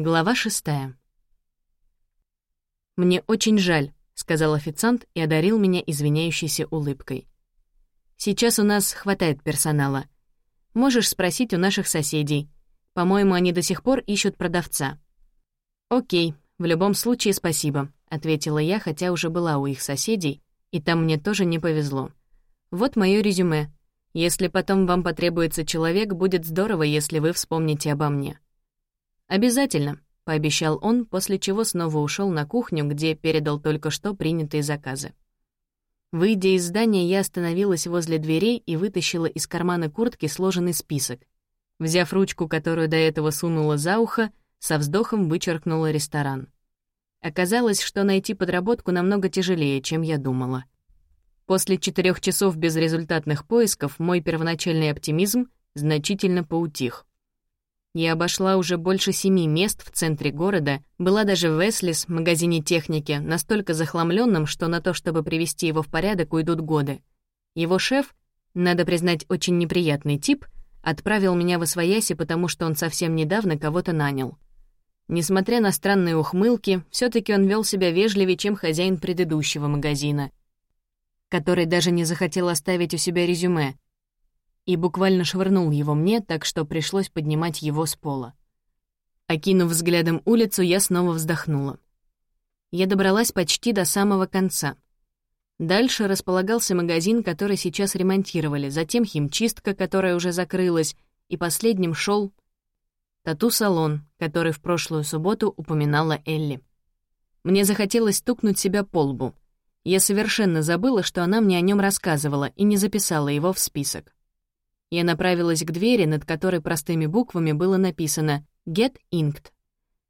Глава шестая. «Мне очень жаль», — сказал официант и одарил меня извиняющейся улыбкой. «Сейчас у нас хватает персонала. Можешь спросить у наших соседей. По-моему, они до сих пор ищут продавца». «Окей, в любом случае спасибо», — ответила я, хотя уже была у их соседей, и там мне тоже не повезло. «Вот моё резюме. Если потом вам потребуется человек, будет здорово, если вы вспомните обо мне». «Обязательно», — пообещал он, после чего снова ушел на кухню, где передал только что принятые заказы. Выйдя из здания, я остановилась возле дверей и вытащила из кармана куртки сложенный список. Взяв ручку, которую до этого сунула за ухо, со вздохом вычеркнула ресторан. Оказалось, что найти подработку намного тяжелее, чем я думала. После четырех часов безрезультатных поисков мой первоначальный оптимизм значительно поутих. Я обошла уже больше семи мест в центре города, была даже в Эслис, магазине техники, настолько захламленном, что на то, чтобы привести его в порядок, уйдут годы. Его шеф, надо признать, очень неприятный тип, отправил меня в Освояси, потому что он совсем недавно кого-то нанял. Несмотря на странные ухмылки, все таки он вел себя вежливее, чем хозяин предыдущего магазина, который даже не захотел оставить у себя резюме, и буквально швырнул его мне, так что пришлось поднимать его с пола. Окинув взглядом улицу, я снова вздохнула. Я добралась почти до самого конца. Дальше располагался магазин, который сейчас ремонтировали, затем химчистка, которая уже закрылась, и последним шел тату-салон, который в прошлую субботу упоминала Элли. Мне захотелось стукнуть себя по лбу. Я совершенно забыла, что она мне о нем рассказывала, и не записала его в список. Я направилась к двери, над которой простыми буквами было написано «Get Inked».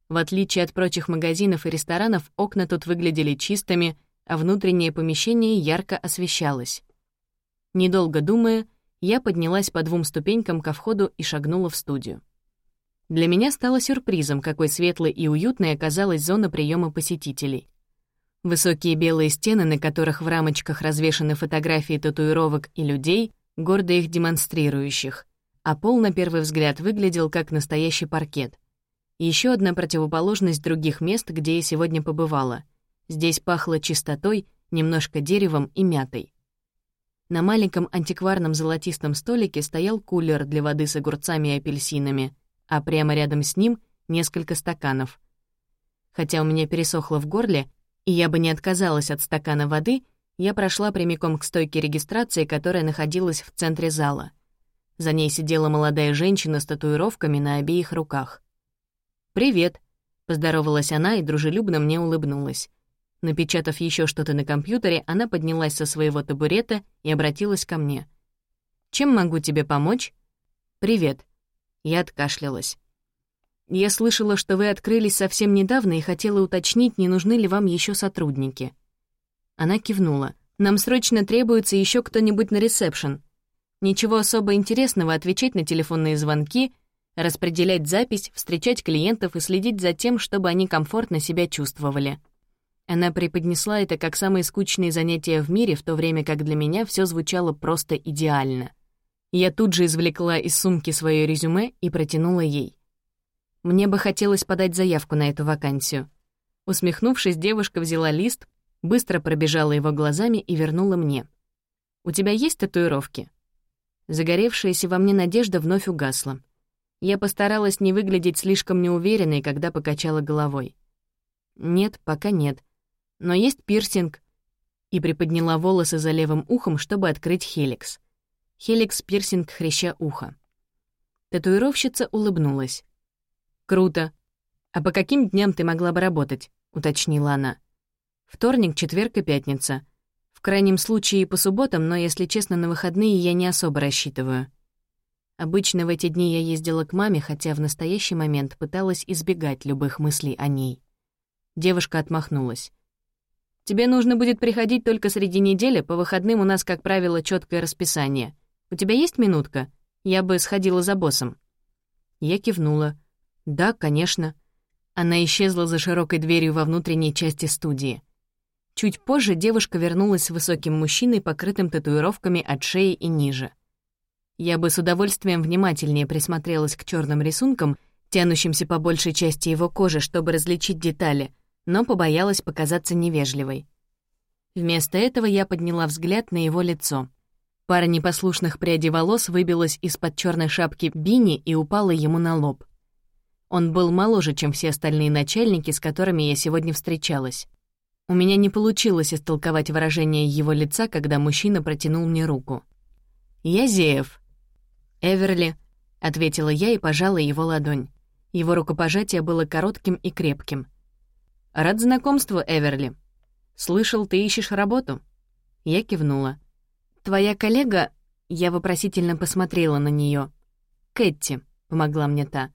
В отличие от прочих магазинов и ресторанов, окна тут выглядели чистыми, а внутреннее помещение ярко освещалось. Недолго думая, я поднялась по двум ступенькам ко входу и шагнула в студию. Для меня стало сюрпризом, какой светлой и уютной оказалась зона приема посетителей. Высокие белые стены, на которых в рамочках развешаны фотографии татуировок и людей, гордо их демонстрирующих, а пол на первый взгляд выглядел как настоящий паркет. Еще одна противоположность других мест, где я сегодня побывала. Здесь пахло чистотой, немножко деревом и мятой. На маленьком антикварном золотистом столике стоял кулер для воды с огурцами и апельсинами, а прямо рядом с ним — несколько стаканов. Хотя у меня пересохло в горле, и я бы не отказалась от стакана воды — я прошла прямиком к стойке регистрации, которая находилась в центре зала. За ней сидела молодая женщина с татуировками на обеих руках. «Привет», — поздоровалась она и дружелюбно мне улыбнулась. Напечатав еще что-то на компьютере, она поднялась со своего табурета и обратилась ко мне. «Чем могу тебе помочь?» «Привет». Я откашлялась. «Я слышала, что вы открылись совсем недавно и хотела уточнить, не нужны ли вам еще сотрудники». Она кивнула. «Нам срочно требуется еще кто-нибудь на ресепшн. Ничего особо интересного отвечать на телефонные звонки, распределять запись, встречать клиентов и следить за тем, чтобы они комфортно себя чувствовали». Она преподнесла это как самые скучные занятия в мире, в то время как для меня все звучало просто идеально. Я тут же извлекла из сумки свое резюме и протянула ей. Мне бы хотелось подать заявку на эту вакансию. Усмехнувшись, девушка взяла лист, быстро пробежала его глазами и вернула мне. «У тебя есть татуировки?» Загоревшаяся во мне надежда вновь угасла. Я постаралась не выглядеть слишком неуверенной, когда покачала головой. «Нет, пока нет. Но есть пирсинг». И приподняла волосы за левым ухом, чтобы открыть хеликс. Хеликс-пирсинг хряща уха. Татуировщица улыбнулась. «Круто. А по каким дням ты могла бы работать?» — уточнила она. Вторник, четверг и пятница. В крайнем случае и по субботам, но, если честно, на выходные я не особо рассчитываю. Обычно в эти дни я ездила к маме, хотя в настоящий момент пыталась избегать любых мыслей о ней. Девушка отмахнулась. «Тебе нужно будет приходить только среди недели, по выходным у нас, как правило, четкое расписание. У тебя есть минутка? Я бы сходила за боссом». Я кивнула. «Да, конечно». Она исчезла за широкой дверью во внутренней части студии. Чуть позже девушка вернулась с высоким мужчиной, покрытым татуировками от шеи и ниже. Я бы с удовольствием внимательнее присмотрелась к черным рисункам, тянущимся по большей части его кожи, чтобы различить детали, но побоялась показаться невежливой. Вместо этого я подняла взгляд на его лицо. Пара непослушных прядей волос выбилась из-под черной шапки Бини и упала ему на лоб. Он был моложе, чем все остальные начальники, с которыми я сегодня встречалась. У меня не получилось истолковать выражение его лица, когда мужчина протянул мне руку. «Я Зеев». «Эверли», — ответила я и пожала его ладонь. Его рукопожатие было коротким и крепким. «Рад знакомству, Эверли. Слышал, ты ищешь работу?» Я кивнула. «Твоя коллега...» Я вопросительно посмотрела на нее. «Кэти», — помогла мне та.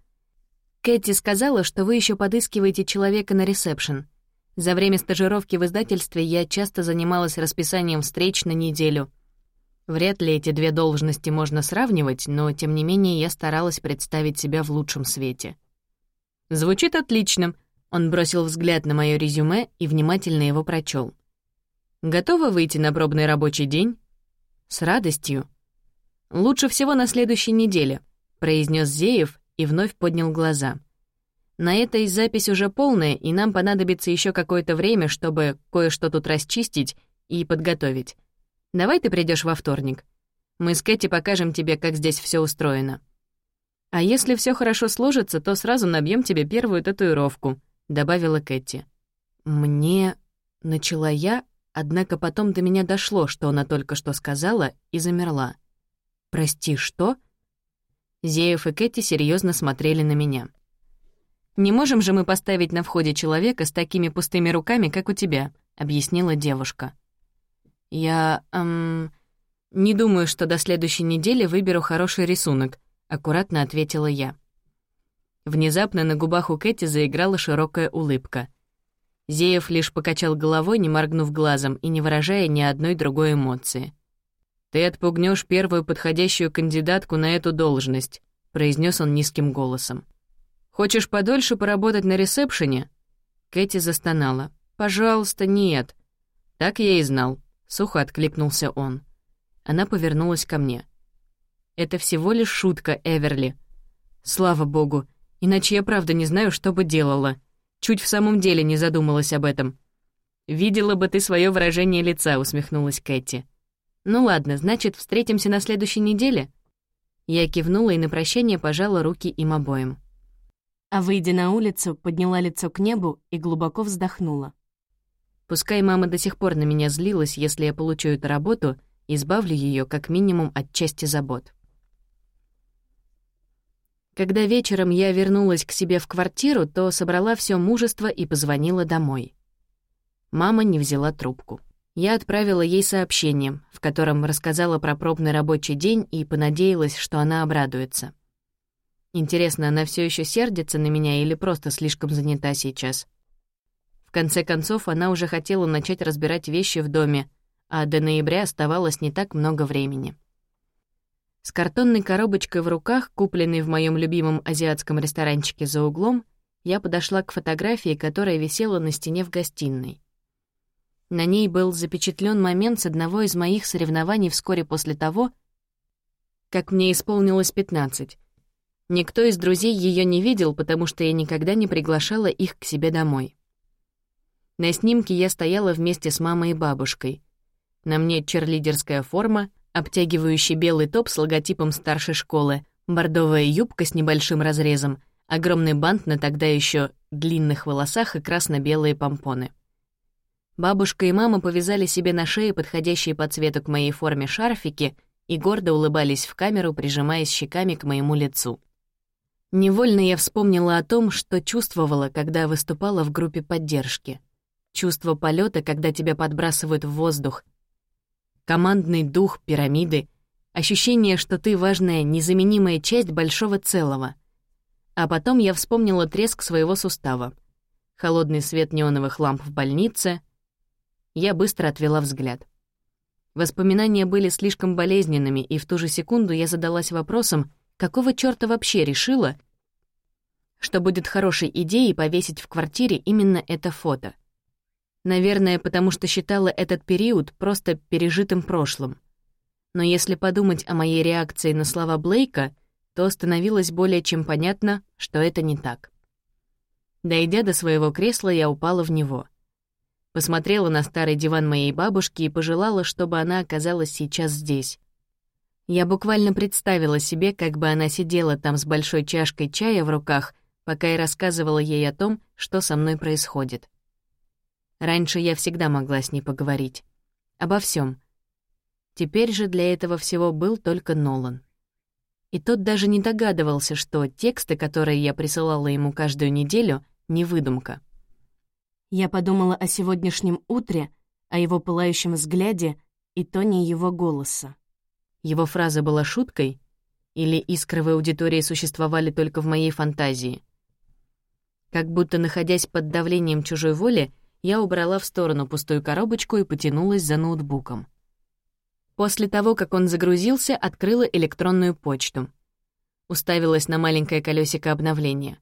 «Кэти сказала, что вы еще подыскиваете человека на ресепшн. За время стажировки в издательстве я часто занималась расписанием встреч на неделю. Вряд ли эти две должности можно сравнивать, но, тем не менее, я старалась представить себя в лучшем свете. «Звучит отлично», — он бросил взгляд на мое резюме и внимательно его прочел. «Готова выйти на пробный рабочий день?» «С радостью». «Лучше всего на следующей неделе», — произнес Зеев и вновь поднял глаза — на этой запись уже полная, и нам понадобится еще какое-то время, чтобы кое-что тут расчистить и подготовить. Давай ты придешь во вторник. Мы с Кэти покажем тебе, как здесь все устроено. А если все хорошо сложится, то сразу набьем тебе первую татуировку», — добавила Кэти. «Мне...» — начала я, однако потом до меня дошло, что она только что сказала, и замерла. «Прости, что?» Зеев и Кэти серьезно смотрели на меня. «Не можем же мы поставить на входе человека с такими пустыми руками, как у тебя», — объяснила девушка. «Я, эм, не думаю, что до следующей недели выберу хороший рисунок», — аккуратно ответила я. Внезапно на губах у Кэти заиграла широкая улыбка. Зеев лишь покачал головой, не моргнув глазом и не выражая ни одной другой эмоции. «Ты отпугнешь первую подходящую кандидатку на эту должность», — произнес он низким голосом. Хочешь подольше поработать на ресепшене?» Кэти застонала. «Пожалуйста, нет». «Так я и знал», — сухо откликнулся он. Она повернулась ко мне. «Это всего лишь шутка, Эверли. Слава богу, иначе я правда не знаю, что бы делала. Чуть в самом деле не задумалась об этом». «Видела бы ты свое выражение лица», — усмехнулась Кэти. «Ну ладно, значит, встретимся на следующей неделе?» Я кивнула и на прощание пожала руки им обоим а, выйдя на улицу, подняла лицо к небу и глубоко вздохнула. Пускай мама до сих пор на меня злилась, если я получу эту работу, избавлю ее как минимум от части забот. Когда вечером я вернулась к себе в квартиру, то собрала все мужество и позвонила домой. Мама не взяла трубку. Я отправила ей сообщение, в котором рассказала про пробный рабочий день и понадеялась, что она обрадуется. Интересно, она все еще сердится на меня или просто слишком занята сейчас? В конце концов, она уже хотела начать разбирать вещи в доме, а до ноября оставалось не так много времени. С картонной коробочкой в руках, купленной в моем любимом азиатском ресторанчике за углом, я подошла к фотографии, которая висела на стене в гостиной. На ней был запечатлен момент с одного из моих соревнований вскоре после того, как мне исполнилось 15. Никто из друзей ее не видел, потому что я никогда не приглашала их к себе домой. На снимке я стояла вместе с мамой и бабушкой. На мне черлидерская форма, обтягивающий белый топ с логотипом старшей школы, бордовая юбка с небольшим разрезом, огромный бант на тогда еще длинных волосах и красно-белые помпоны. Бабушка и мама повязали себе на шее подходящие по цвету к моей форме шарфики и гордо улыбались в камеру, прижимаясь щеками к моему лицу. Невольно я вспомнила о том, что чувствовала, когда выступала в группе поддержки. Чувство полета, когда тебя подбрасывают в воздух. Командный дух пирамиды. Ощущение, что ты важная, незаменимая часть большого целого. А потом я вспомнила треск своего сустава. Холодный свет неоновых ламп в больнице. Я быстро отвела взгляд. Воспоминания были слишком болезненными, и в ту же секунду я задалась вопросом, Какого чёрта вообще решила, что будет хорошей идеей повесить в квартире именно это фото? Наверное, потому что считала этот период просто пережитым прошлым. Но если подумать о моей реакции на слова Блейка, то становилось более чем понятно, что это не так. Дойдя до своего кресла, я упала в него. Посмотрела на старый диван моей бабушки и пожелала, чтобы она оказалась сейчас здесь. Я буквально представила себе, как бы она сидела там с большой чашкой чая в руках, пока я рассказывала ей о том, что со мной происходит. Раньше я всегда могла с ней поговорить. Обо всем. Теперь же для этого всего был только Нолан. И тот даже не догадывался, что тексты, которые я присылала ему каждую неделю, — не выдумка. Я подумала о сегодняшнем утре, о его пылающем взгляде и тоне его голоса. Его фраза была шуткой? Или искры в аудитории существовали только в моей фантазии? Как будто, находясь под давлением чужой воли, я убрала в сторону пустую коробочку и потянулась за ноутбуком. После того, как он загрузился, открыла электронную почту. Уставилась на маленькое колесико обновления.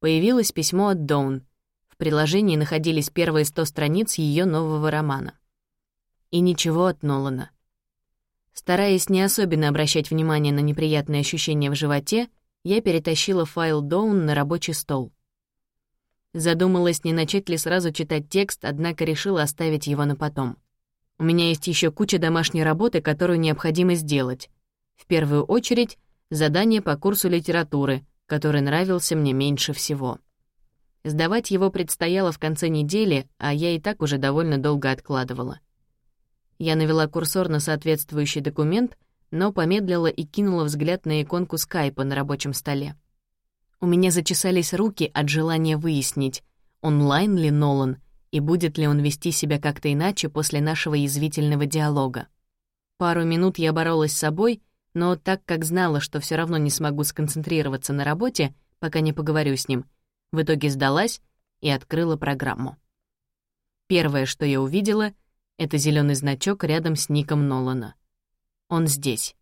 Появилось письмо от Доун. В приложении находились первые сто страниц ее нового романа. И ничего от Нолана. Стараясь не особенно обращать внимание на неприятные ощущения в животе, я перетащила файл Доун на рабочий стол. Задумалась, не начать ли сразу читать текст, однако решила оставить его на потом. У меня есть еще куча домашней работы, которую необходимо сделать. В первую очередь, задание по курсу литературы, который нравился мне меньше всего. Сдавать его предстояло в конце недели, а я и так уже довольно долго откладывала. Я навела курсор на соответствующий документ, но помедлила и кинула взгляд на иконку скайпа на рабочем столе. У меня зачесались руки от желания выяснить, онлайн ли Нолан и будет ли он вести себя как-то иначе после нашего язвительного диалога. Пару минут я боролась с собой, но так как знала, что все равно не смогу сконцентрироваться на работе, пока не поговорю с ним, в итоге сдалась и открыла программу. Первое, что я увидела, — это зеленый значок рядом с ником Нолана. Он здесь.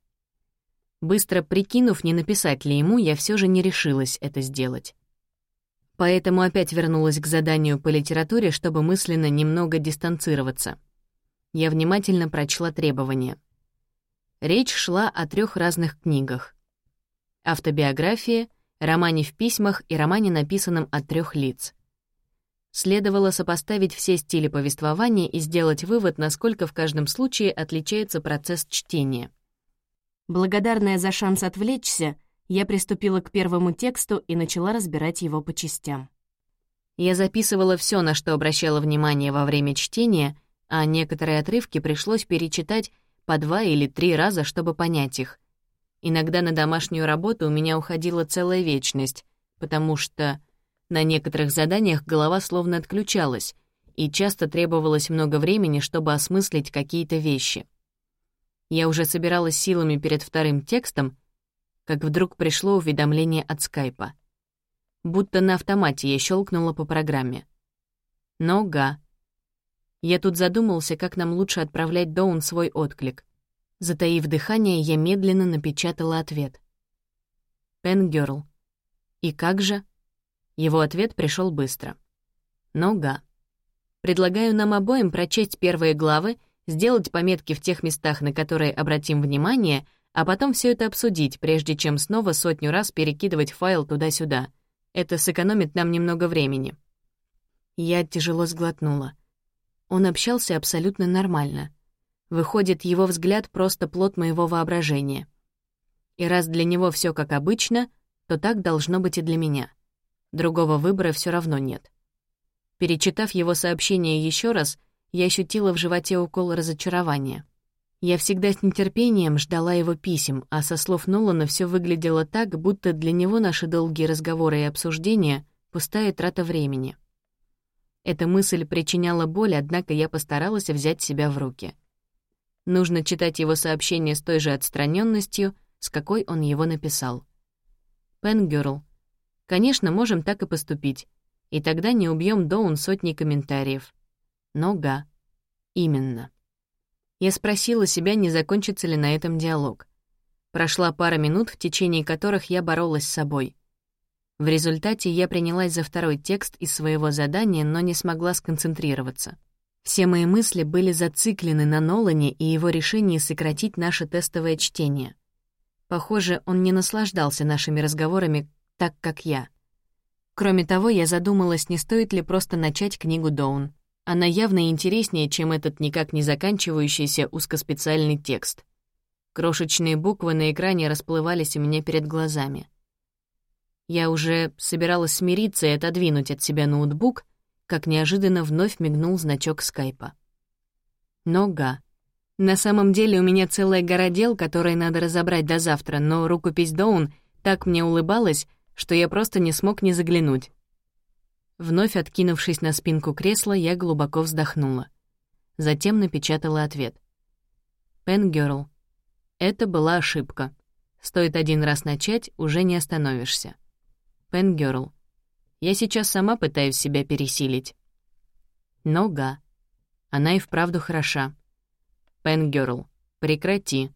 Быстро прикинув, не написать ли ему, я все же не решилась это сделать. Поэтому опять вернулась к заданию по литературе, чтобы мысленно немного дистанцироваться. Я внимательно прочла требования. Речь шла о трех разных книгах. Автобиография, романе в письмах и романе, написанном от трех лиц. Следовало сопоставить все стили повествования и сделать вывод, насколько в каждом случае отличается процесс чтения. Благодарная за шанс отвлечься, я приступила к первому тексту и начала разбирать его по частям. Я записывала все, на что обращала внимание во время чтения, а некоторые отрывки пришлось перечитать по два или три раза, чтобы понять их. Иногда на домашнюю работу у меня уходила целая вечность, потому что на некоторых заданиях голова словно отключалась, и часто требовалось много времени, чтобы осмыслить какие-то вещи. Я уже собиралась силами перед вторым текстом, как вдруг пришло уведомление от скайпа. Будто на автомате я щелкнула по программе. Нога. Я тут задумался, как нам лучше отправлять Доун свой отклик. Затаив дыхание, я медленно напечатала ответ. Пенгерл. И как же? Его ответ пришел быстро. Нога. Предлагаю нам обоим прочесть первые главы, сделать пометки в тех местах, на которые обратим внимание, а потом все это обсудить, прежде чем снова сотню раз перекидывать файл туда-сюда. Это сэкономит нам немного времени. Я тяжело сглотнула. Он общался абсолютно нормально. Выходит, его взгляд просто плод моего воображения. И раз для него все как обычно, то так должно быть и для меня. Другого выбора все равно нет. Перечитав его сообщение еще раз, я ощутила в животе укол разочарования. Я всегда с нетерпением ждала его писем, а со слов Нолана все выглядело так, будто для него наши долгие разговоры и обсуждения — пустая трата времени. Эта мысль причиняла боль, однако я постаралась взять себя в руки. Нужно читать его сообщение с той же отстраненностью, с какой он его написал. Пенгерл. Конечно, можем так и поступить. И тогда не убьем Доун сотни комментариев. Нога. Именно. Я спросила себя, не закончится ли на этом диалог. Прошла пара минут, в течение которых я боролась с собой. В результате я принялась за второй текст из своего задания, но не смогла сконцентрироваться. Все мои мысли были зациклены на Нолане и его решении сократить наше тестовое чтение. Похоже, он не наслаждался нашими разговорами так, как я. Кроме того, я задумалась, не стоит ли просто начать книгу Доун. Она явно интереснее, чем этот никак не заканчивающийся узкоспециальный текст. Крошечные буквы на экране расплывались у меня перед глазами. Я уже собиралась смириться и отодвинуть от себя ноутбук, как неожиданно вновь мигнул значок скайпа. Нога. На самом деле у меня целая гора дел, которые надо разобрать до завтра, но рукопись Доун так мне улыбалась, что я просто не смог не заглянуть. Вновь откинувшись на спинку кресла, я глубоко вздохнула. Затем напечатала ответ. «Пен Гёрл. Это была ошибка. Стоит один раз начать, уже не остановишься. Пен Гёрл. Я сейчас сама пытаюсь себя пересилить. Нога. Она и вправду хороша. Пен Гёрл. Прекрати.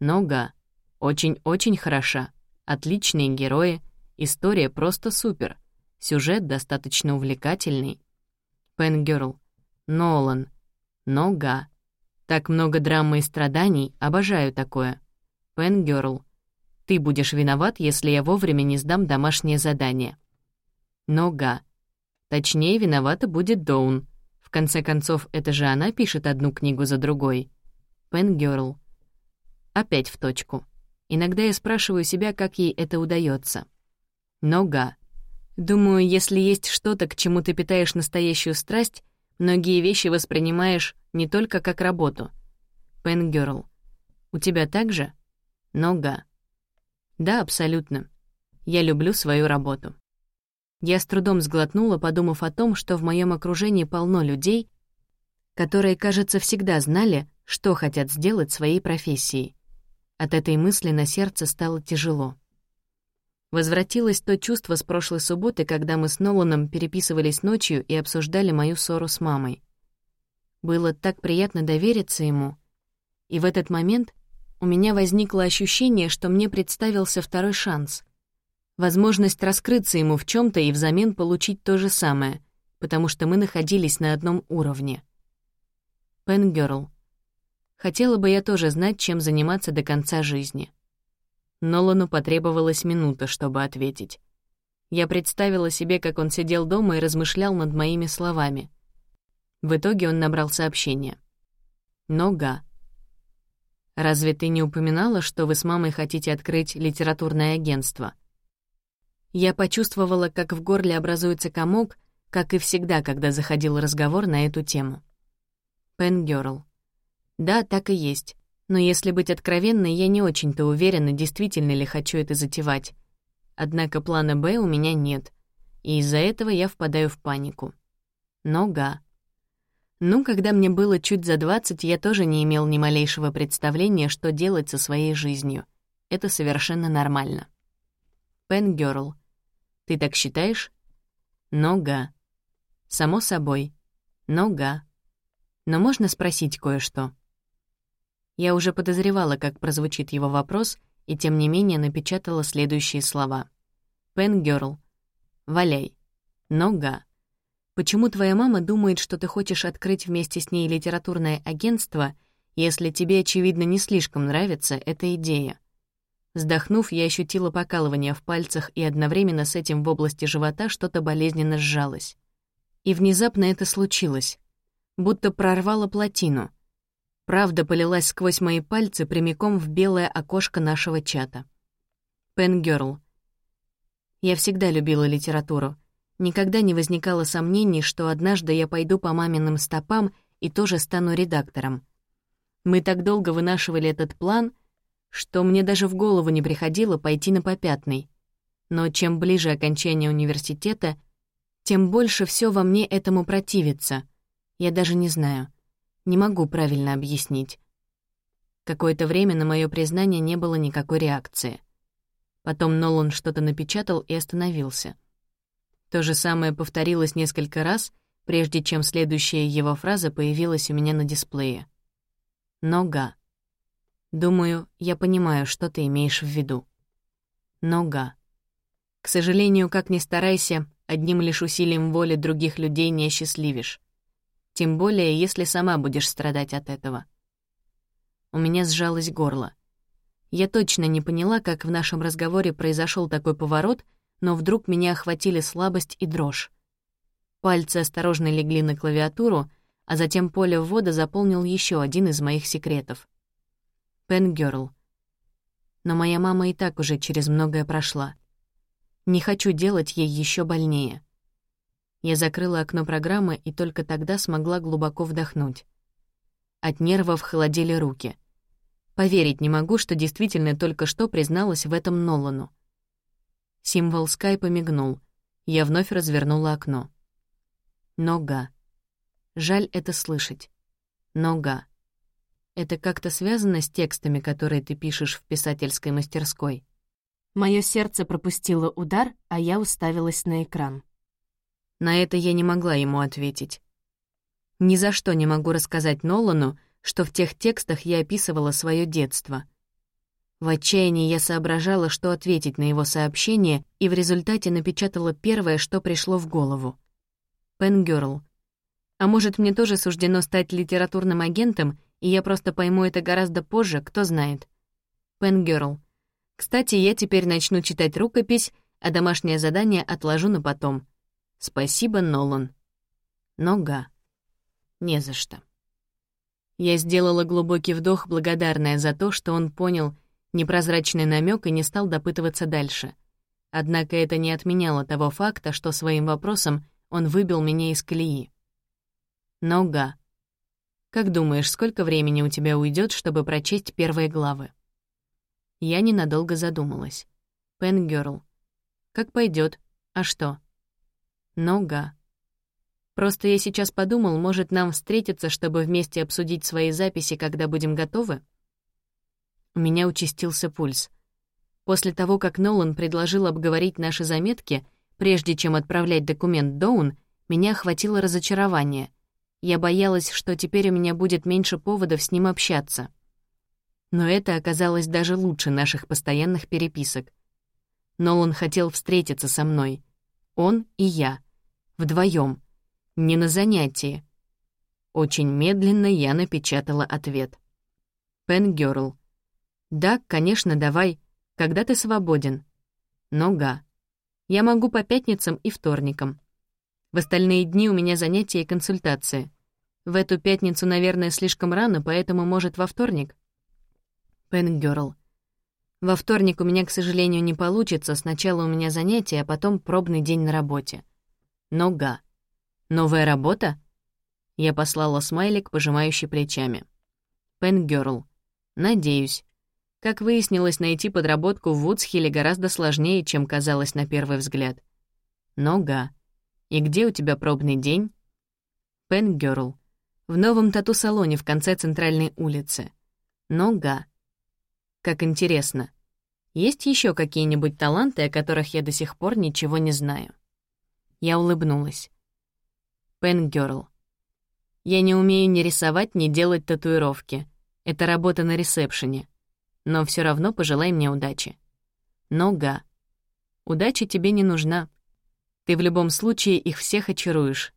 Нога. Очень-очень хороша. Отличные герои. История просто супер. Сюжет достаточно увлекательный. Пен Гёрл. Нолан. Нога. Так много драмы и страданий, обожаю такое. Пен Гёрл. Ты будешь виноват, если я вовремя не сдам домашнее задание. Нога. Точнее, виновата будет Доун. В конце концов, это же она пишет одну книгу за другой. Пен Гёрл. Опять в точку. Иногда я спрашиваю себя, как ей это удается. Нога. Думаю, если есть что-то, к чему ты питаешь настоящую страсть, многие вещи воспринимаешь не только как работу. Пен Гёрл. У тебя так же? Нога. Да, абсолютно. Я люблю свою работу. Я с трудом сглотнула, подумав о том, что в моем окружении полно людей, которые, кажется, всегда знали, что хотят сделать своей профессией. От этой мысли на сердце стало тяжело. Возвратилось то чувство с прошлой субботы, когда мы с Ноланом переписывались ночью и обсуждали мою ссору с мамой. Было так приятно довериться ему. И в этот момент у меня возникло ощущение, что мне представился второй шанс. Возможность раскрыться ему в чем то и взамен получить то же самое, потому что мы находились на одном уровне. Пенгерл. Хотела бы я тоже знать, чем заниматься до конца жизни. Нолану потребовалась минута, чтобы ответить. Я представила себе, как он сидел дома и размышлял над моими словами. В итоге он набрал сообщение. «Нога. Разве ты не упоминала, что вы с мамой хотите открыть литературное агентство?» Я почувствовала, как в горле образуется комок, как и всегда, когда заходил разговор на эту тему. Пен Гёрл. Да, так и есть. Но если быть откровенной, я не очень-то уверена, действительно ли хочу это затевать. Однако плана «Б» у меня нет, и из-за этого я впадаю в панику. Нога. Ну, когда мне было чуть за двадцать, я тоже не имел ни малейшего представления, что делать со своей жизнью. Это совершенно нормально. Пен Гёрл. Ты так считаешь? Нога. Само собой. Нога. Но можно спросить кое-что? Я уже подозревала, как прозвучит его вопрос, и тем не менее напечатала следующие слова. «Пен Гёрл. Валяй. Нога. Почему твоя мама думает, что ты хочешь открыть вместе с ней литературное агентство, если тебе, очевидно, не слишком нравится эта идея? Вздохнув, я ощутила покалывание в пальцах, и одновременно с этим в области живота что-то болезненно сжалось. И внезапно это случилось. Будто прорвало плотину. Правда полилась сквозь мои пальцы прямиком в белое окошко нашего чата. Пенгерл. Я всегда любила литературу. Никогда не возникало сомнений, что однажды я пойду по маминым стопам и тоже стану редактором. Мы так долго вынашивали этот план, что мне даже в голову не приходило пойти на попятный. Но чем ближе окончание университета, тем больше все во мне этому противится. Я даже не знаю. Не могу правильно объяснить. Какое-то время на мое признание не было никакой реакции. Потом Нолан что-то напечатал и остановился — то же самое повторилось несколько раз, прежде чем следующая его фраза появилась у меня на дисплее. «Нога». Думаю, я понимаю, что ты имеешь в виду. Нога. К сожалению, как ни старайся, одним лишь усилием воли других людей не осчастливишь. Тем более, если сама будешь страдать от этого. У меня сжалось горло. Я точно не поняла, как в нашем разговоре произошел такой поворот, но вдруг меня охватили слабость и дрожь. Пальцы осторожно легли на клавиатуру, а затем поле ввода заполнил еще один из моих секретов. Пенгерл. Но моя мама и так уже через многое прошла. Не хочу делать ей еще больнее. Я закрыла окно программы и только тогда смогла глубоко вдохнуть. От нервов холодели руки. Поверить не могу, что действительно только что призналась в этом Нолану. Символ скайпа мигнул. Я вновь развернула окно. Нога. Жаль это слышать. Нога. Это как-то связано с текстами, которые ты пишешь в писательской мастерской? Моё сердце пропустило удар, а я уставилась на экран. На это я не могла ему ответить. Ни за что не могу рассказать Нолану, что в тех текстах я описывала свое детство. В отчаянии я соображала, что ответить на его сообщение, и в результате напечатала первое, что пришло в голову. Пенгерл. А может, мне тоже суждено стать литературным агентом, и я просто пойму это гораздо позже, кто знает. Пенгерл. Кстати, я теперь начну читать рукопись, а домашнее задание отложу на потом. Спасибо, Нолан. Нога. Не за что. Я сделала глубокий вдох, благодарная за то, что он понял непрозрачный намек и не стал допытываться дальше. Однако это не отменяло того факта, что своим вопросом он выбил меня из колеи. Нога. Как думаешь, сколько времени у тебя уйдет, чтобы прочесть первые главы? Я ненадолго задумалась. Пенгерл. Как пойдет? А что? Нога. Просто я сейчас подумал, может, нам встретиться, чтобы вместе обсудить свои записи, когда будем готовы? У меня участился пульс. После того, как Нолан предложил обговорить наши заметки, прежде чем отправлять документ Доун, меня охватило разочарование. Я боялась, что теперь у меня будет меньше поводов с ним общаться. Но это оказалось даже лучше наших постоянных переписок. Нолан хотел встретиться со мной. Он и я. Вдвоем. Не на занятии. Очень медленно я напечатала ответ. Пенгерл. «Да, конечно, давай. Когда ты свободен?» «Нога. Я могу по пятницам и вторникам. В остальные дни у меня занятия и консультации. В эту пятницу, наверное, слишком рано, поэтому, может, во вторник?» Пенгерл. Во вторник у меня, к сожалению, не получится. Сначала у меня занятия, а потом пробный день на работе. Нога. Новая работа? Я послала смайлик, пожимающий плечами. Пенгерл. Надеюсь. Как выяснилось, найти подработку в Вудсхилле гораздо сложнее, чем казалось на первый взгляд. Нога. И где у тебя пробный день? Пенгерл. В новом тату-салоне в конце центральной улицы. Нога. Как интересно. Есть еще какие-нибудь таланты, о которых я до сих пор ничего не знаю? Я улыбнулась. Пенгерл. Я не умею ни рисовать, ни делать татуировки. Это работа на ресепшене. Но все равно пожелай мне удачи. Нога. Удача тебе не нужна. Ты в любом случае их всех очаруешь.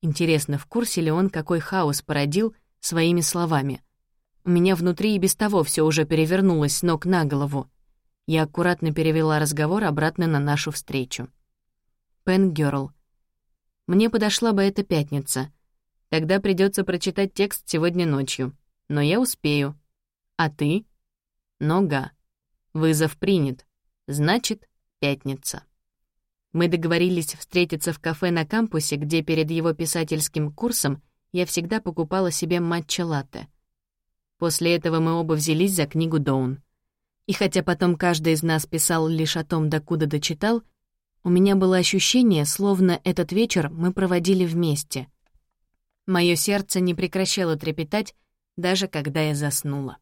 Интересно, в курсе ли он, какой хаос породил своими словами — у меня внутри и без того все уже перевернулось с ног на голову. Я аккуратно перевела разговор обратно на нашу встречу. Пенгерл. Мне подошла бы эта пятница. Тогда придется прочитать текст сегодня ночью. Но я успею. А ты? Нога. Вызов принят. Значит, пятница. Мы договорились встретиться в кафе на кампусе, где перед его писательским курсом я всегда покупала себе матча-латте — После этого мы оба взялись за книгу Доун. И хотя потом каждый из нас писал лишь о том, докуда дочитал, у меня было ощущение, словно этот вечер мы проводили вместе. Моё сердце не прекращало трепетать, даже когда я заснула.